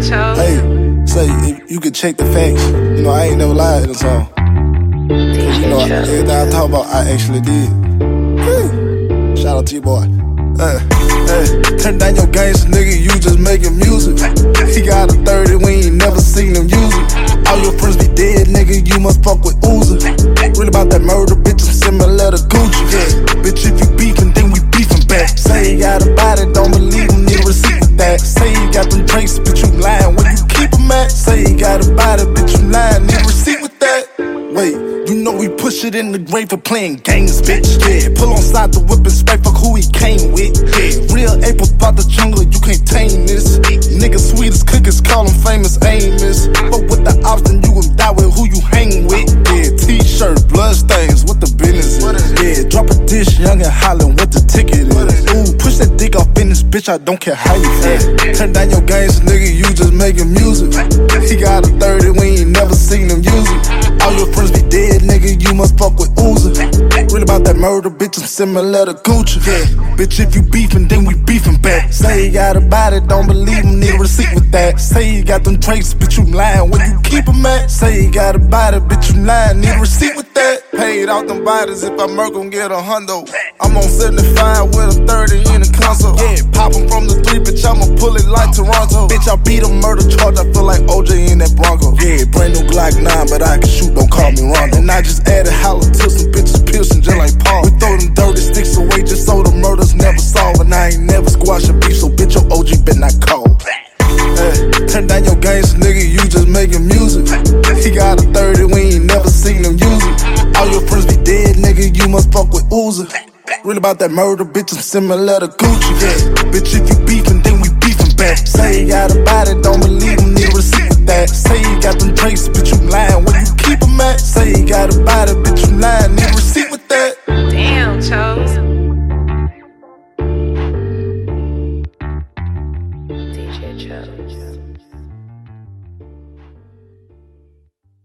Hey, say you could check the facts. You know, I ain't never lied in a song. You know, everything I talk about, I actually did. Whew. Shout out to you, boy. Hey, hey, turn down your games, nigga. You just making music. He got a 30, we ain't never seen him use it. All your friends be dead, nigga. You must fuck with Uzi. Really about that murder, bitch. I'm similar to Gucci. You lying. Where you keep 'em at? Say you got a body, bitch, you lying, need receipt with that. Wait, you know we push it in the grave for playing games, bitch. Yeah, pull on side the whip and spray fuck who he came with. Yeah, real April thought the jungle, you can't tame this. Nigga sweet as cookies, call him famous Amos. But with the ops, then you gon' die with who you hang with. Yeah, t-shirt, blood stains, what the business is. Yeah, drop a dish, young and hollering bitch, I don't care how you feel. Turn down your games, nigga, you just making music. He got a 30, we ain't never seen him use it. All your friends be dead, nigga, you must fuck with Uzi. Real about that murder, bitch, I'm similar to Gucci. Yeah, bitch, if you beefing, then we beefing back. Say you got a body, don't believe him, need a receipt with that. Say you got them traits, bitch, you lying, where you keep 'em at? Say you got a body, bitch, you lying, need a receipt with that. Paid out them bodies, if I murk 'em, get a hundo. I'm on 75 with a 30 in the console. Toronto. Bitch, I beat a murder charge, I feel like OJ in that Bronco. Yeah, brand new Glock 9, but I can shoot, don't call me Rondo. And I just added hollow tips some bitches piercing just like Paul. We throw them dirty sticks away just so the murders never solve. And I ain't never squash a beef, so bitch, your OG better not call. Hey, turn down your games, nigga, you just making music. He got a 30, we ain't never seen him use it. All your friends be dead, nigga, you must fuck with Uzi. Real about that murder, bitch, I'm similar to Gucci. Yeah, bitch, Cho.